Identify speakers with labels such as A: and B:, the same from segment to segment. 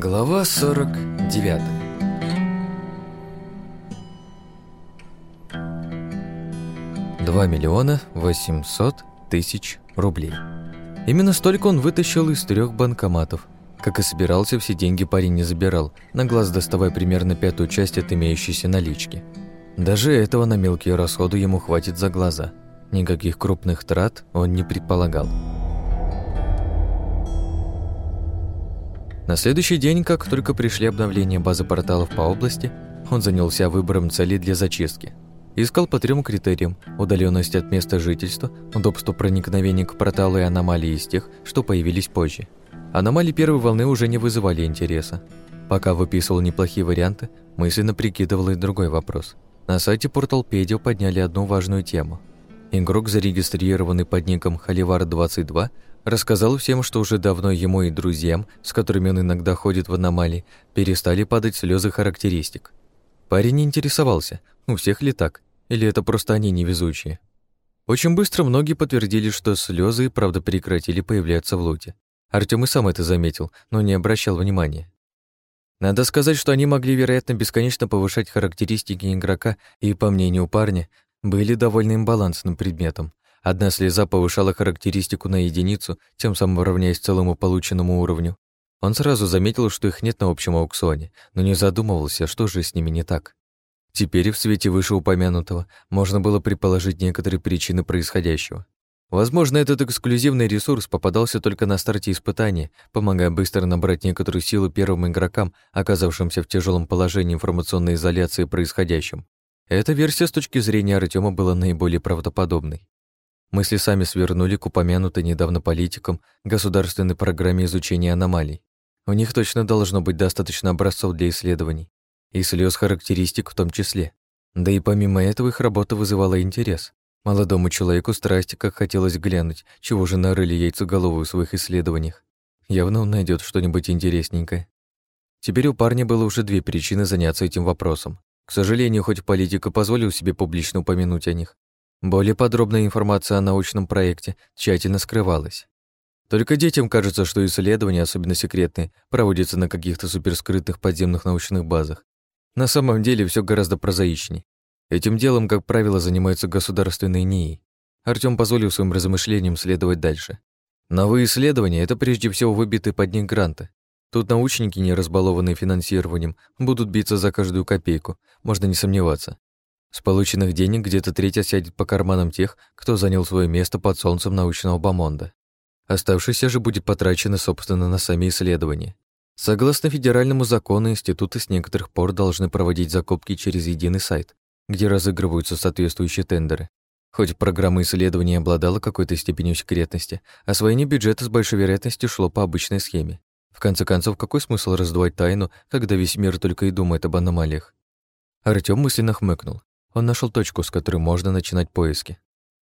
A: Глава 49 Два миллиона восемьсот тысяч рублей. Именно столько он вытащил из трех банкоматов. Как и собирался, все деньги парень не забирал, на глаз доставая примерно пятую часть от имеющейся налички. Даже этого на мелкие расходы ему хватит за глаза. Никаких крупных трат он не предполагал. На следующий день, как только пришли обновления базы порталов по области, он занялся выбором целей для зачистки. Искал по трем критериям – удаленность от места жительства, удобство проникновения к порталу и аномалии из тех, что появились позже. Аномалии первой волны уже не вызывали интереса. Пока выписывал неплохие варианты, мысленно прикидывал и другой вопрос. На сайте Порталпедио подняли одну важную тему. Игрок, зарегистрированный под ником Халивар22, Рассказал всем, что уже давно ему и друзьям, с которыми он иногда ходит в аномалии, перестали падать слезы характеристик. Парень не интересовался, у всех ли так, или это просто они невезучие. Очень быстро многие подтвердили, что слезы и правда прекратили появляться в луте. Артём и сам это заметил, но не обращал внимания. Надо сказать, что они могли, вероятно, бесконечно повышать характеристики игрока и, по мнению парня, были довольно имбалансным предметом. Одна слеза повышала характеристику на единицу, тем самым равняясь целому полученному уровню. Он сразу заметил, что их нет на общем аукционе, но не задумывался, что же с ними не так. Теперь в свете вышеупомянутого можно было предположить некоторые причины происходящего. Возможно, этот эксклюзивный ресурс попадался только на старте испытания, помогая быстро набрать некоторую силу первым игрокам, оказавшимся в тяжелом положении информационной изоляции происходящим. Эта версия с точки зрения Артема была наиболее правдоподобной. Мысли сами свернули к упомянутой недавно политикам государственной программе изучения аномалий. У них точно должно быть достаточно образцов для исследований. И слез характеристик в том числе. Да и помимо этого их работа вызывала интерес. Молодому человеку страсти, как хотелось глянуть, чего же нарыли яйцеголовую в своих исследованиях. Явно он найдет что-нибудь интересненькое. Теперь у парня было уже две причины заняться этим вопросом. К сожалению, хоть политика позволил себе публично упомянуть о них, более подробная информация о научном проекте тщательно скрывалась. Только детям кажется, что исследования, особенно секретные, проводятся на каких-то суперскрытых подземных научных базах. На самом деле все гораздо прозаичнее. Этим делом, как правило, занимаются государственные НИИ. Артём позволил своим размышлениям следовать дальше. Новые исследования — это прежде всего выбитые под них гранты. Тут научники, не разбалованные финансированием, будут биться за каждую копейку, можно не сомневаться. С полученных денег где-то третья сядет по карманам тех, кто занял свое место под солнцем научного бомонда. Оставшееся же будет потрачено, собственно, на сами исследования. Согласно федеральному закону, институты с некоторых пор должны проводить закупки через единый сайт, где разыгрываются соответствующие тендеры. Хоть программа исследования обладала какой-то степенью секретности, освоение бюджета с большой вероятностью шло по обычной схеме. В конце концов, какой смысл раздувать тайну, когда весь мир только и думает об аномалиях? Артём мысленно хмыкнул. Он нашел точку, с которой можно начинать поиски.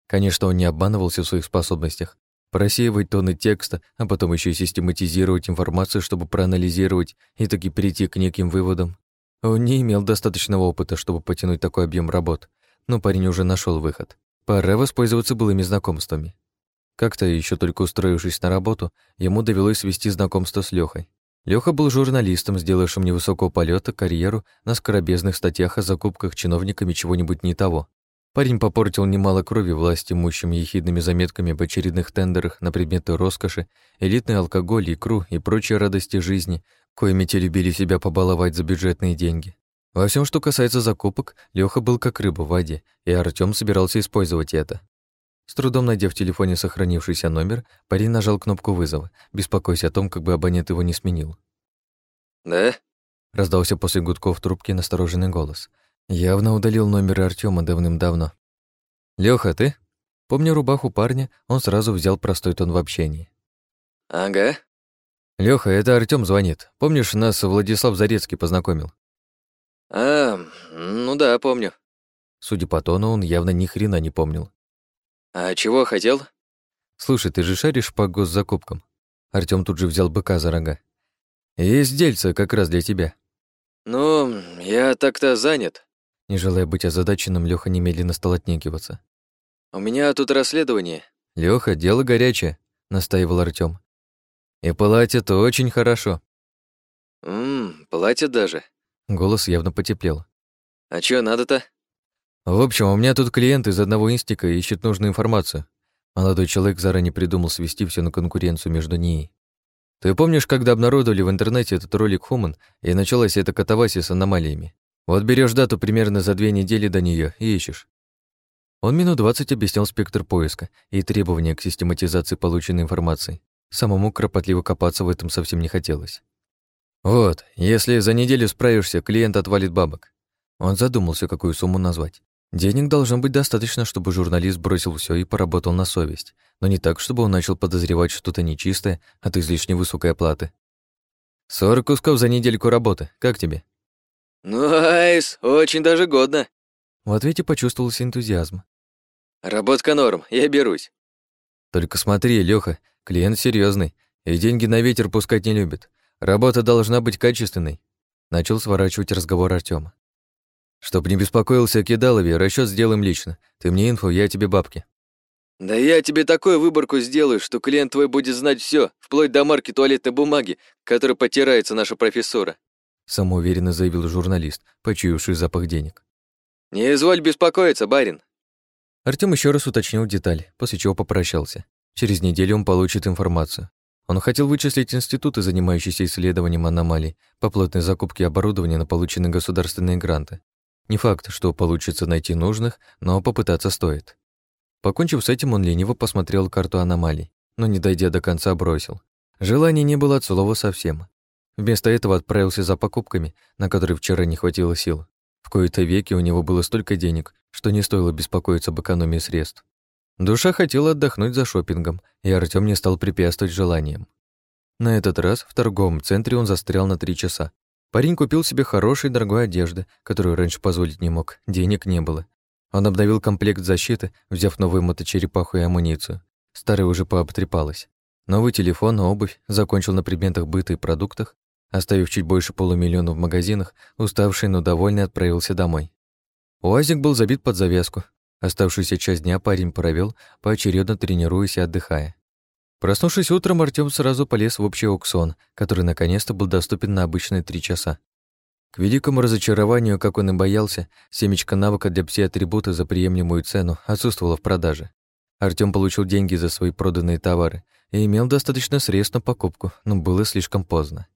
A: Конечно, он не обманывался в своих способностях. Просеивать тонны текста, а потом еще и систематизировать информацию, чтобы проанализировать и таки прийти к неким выводам. Он не имел достаточного опыта, чтобы потянуть такой объем работ, но парень уже нашел выход. Пора воспользоваться былыми знакомствами. Как-то еще только устроившись на работу, ему довелось свести знакомство с Лехой. Лёха был журналистом, сделавшим невысокого полета карьеру на скоробезных статьях о закупках чиновниками чего-нибудь не того. Парень попортил немало крови власти имущим ехидными заметками об очередных тендерах на предметы роскоши, элитный алкоголь, икру и прочие радости жизни, коими те любили себя побаловать за бюджетные деньги. Во всем, что касается закупок, Лёха был как рыба в воде, и Артём собирался использовать это. С трудом найдя в телефоне сохранившийся номер, парень нажал кнопку вызова, беспокоясь о том, как бы абонент его не сменил.
B: «Да?»
A: — раздался после гудков трубки настороженный голос. Явно удалил номер Артема давным-давно. «Лёха, ты?» Помня рубаху парня, он сразу взял простой тон в общении.
B: «Ага».
A: «Лёха, это Артём звонит. Помнишь, нас Владислав Зарецкий познакомил?»
B: «А, ну да, помню».
A: Судя по тону, он явно ни хрена не помнил.
B: «А чего хотел?»
A: «Слушай, ты же шаришь по госзакупкам?» Артём тут же взял быка за рога. «Есть дельца как раз для тебя».
B: «Ну, я так-то занят».
A: Не желая быть озадаченным, Лёха немедленно стал отнекиваться.
B: «У меня тут расследование».
A: «Лёха, дело горячее», — настаивал Артём. «И платят очень хорошо».
B: Ммм, платят даже.
A: Голос явно потеплел.
B: А чё надо-то?
A: В общем, у меня тут клиент из одного инстика ищет нужную информацию. Молодой человек заранее придумал свести все на конкуренцию между ней. Ты помнишь, когда обнародовали в интернете этот ролик Хуман, и началась эта катавасия с аномалиями? Вот берешь дату примерно за две недели до нее и ищешь. Он минут двадцать объяснял спектр поиска и требования к систематизации полученной информации. Самому кропотливо копаться в этом совсем не хотелось. Вот, если за неделю справишься, клиент отвалит бабок. Он задумался, какую сумму назвать. Денег должно быть достаточно, чтобы журналист бросил все и поработал на совесть, но не так, чтобы он начал подозревать что-то нечистое от излишне высокой оплаты. «Сорок кусков за недельку работы. Как тебе?»
B: «Nice, очень даже годно».
A: В ответе почувствовался энтузиазм.
B: «Работка норм, я берусь».
A: «Только смотри, Лёха, клиент серьезный и деньги на ветер пускать не любит. Работа должна быть качественной», — начал сворачивать разговор Артём. Чтоб не беспокоился о кидалове, расчет сделаем лично. Ты мне инфу, я тебе бабки.
B: Да я тебе такую выборку сделаю, что клиент твой будет знать все, вплоть до марки туалетной бумаги, которой потирается наша профессора.
A: Самоуверенно заявил журналист, почуявший запах денег.
B: Не изволь беспокоиться, барин.
A: Артём еще раз уточнил детали, после чего попрощался. Через неделю он получит информацию. Он хотел вычислить институты, занимающиеся исследованием аномалий, по плотной закупке оборудования на полученные государственные гранты. Не факт, что получится найти нужных, но попытаться стоит. Покончив с этим, он лениво посмотрел карту аномалий, но, не дойдя до конца, бросил. Желания не было от слова совсем. Вместо этого отправился за покупками, на которые вчера не хватило сил. В кои-то веки у него было столько денег, что не стоило беспокоиться об экономии средств. Душа хотела отдохнуть за шопингом, и Артём не стал препятствовать желаниям. На этот раз в торговом центре он застрял на три часа, Парень купил себе хорошей дорогой одежды, которую раньше позволить не мог, денег не было. Он обновил комплект защиты, взяв новую моточерепаху и амуницию. Старая уже пообтрепалась. Новый телефон, обувь, закончил на предметах быта и продуктах, оставив чуть больше полумиллиона в магазинах, уставший, но довольный отправился домой. УАЗик был забит под завязку. Оставшуюся часть дня парень провел, поочередно тренируясь и отдыхая. Проснувшись утром, Артём сразу полез в общий аукцион, который наконец-то был доступен на обычные три часа. К великому разочарованию, как он и боялся, семечко навыка для пси-атрибута за приемлемую цену отсутствовало в продаже. Артём получил деньги за свои проданные товары и имел достаточно средств на покупку, но было слишком поздно.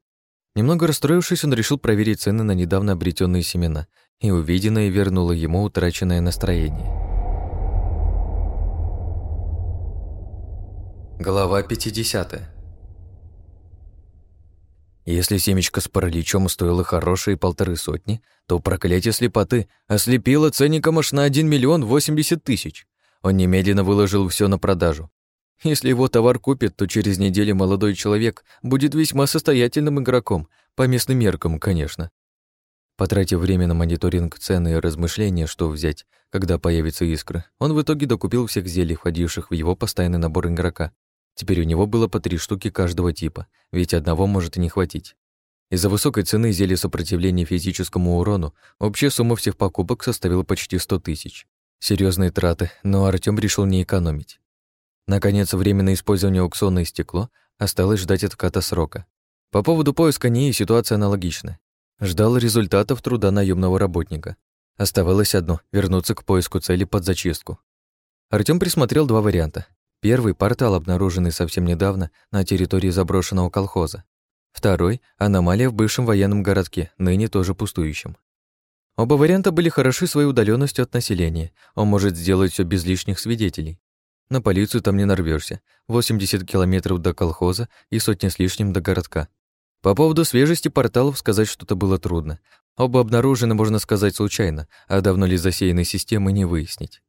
A: Немного расстроившись, он решил проверить цены на недавно обретенные семена, и увиденное вернуло ему утраченное настроение. Глава 50. Если семечко с параличом стоило хорошие полторы сотни, то проклятие слепоты ослепило ценником аж на 1 миллион 80 тысяч. Он немедленно выложил все на продажу. Если его товар купит, то через неделю молодой человек будет весьма состоятельным игроком, по местным меркам, конечно. Потратив время на мониторинг цены и размышления, что взять, когда появится искра, он в итоге докупил всех зелий, входивших в его постоянный набор игрока, Теперь у него было по три штуки каждого типа, ведь одного может и не хватить. Из-за высокой цены зелья сопротивления физическому урону общая сумма всех покупок составила почти 100 тысяч. Серьезные траты, но Артём решил не экономить. Наконец, время на использование аукциона стекло, осталось ждать отката срока. По поводу поиска НИИ ситуация аналогична. Ждал результатов труда наемного работника. Оставалось одно — вернуться к поиску цели под зачистку. Артём присмотрел два варианта. Первый — портал, обнаруженный совсем недавно на территории заброшенного колхоза. Второй — аномалия в бывшем военном городке, ныне тоже пустующем. Оба варианта были хороши своей удаленностью от населения. Он может сделать все без лишних свидетелей. На полицию там не нарвешься. 80 километров до колхоза и сотни с лишним до городка. По поводу свежести порталов сказать что-то было трудно. Оба обнаружены, можно сказать, случайно, а давно ли засеянной системы не выяснить.